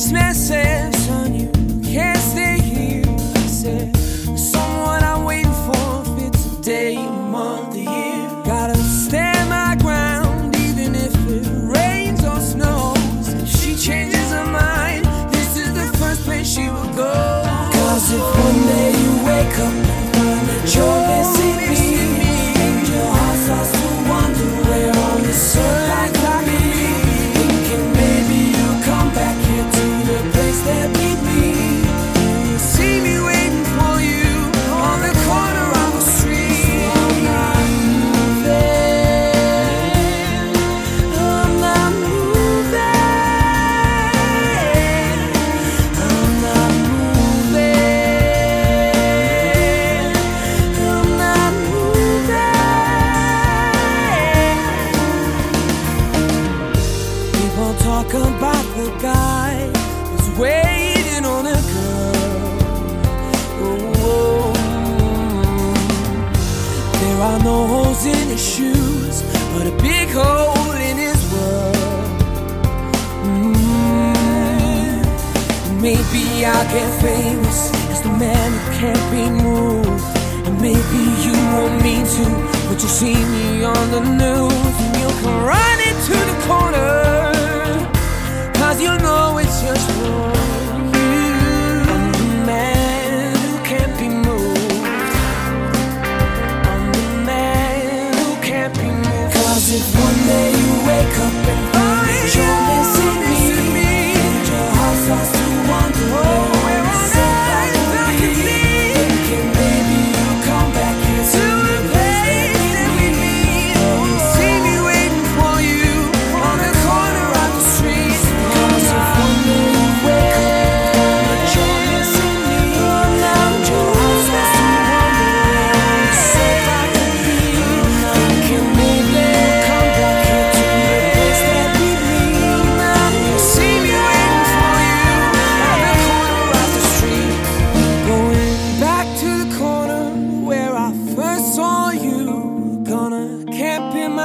Policeman People talk about the guy who's waiting on a girl. Oh, there are no holes in his shoes, but a big hole in his world. Mm. Maybe I'll get famous as the man who can't be moved. And maybe you want me to, but you'll see me on the news and you'll come running to the corner. Cause you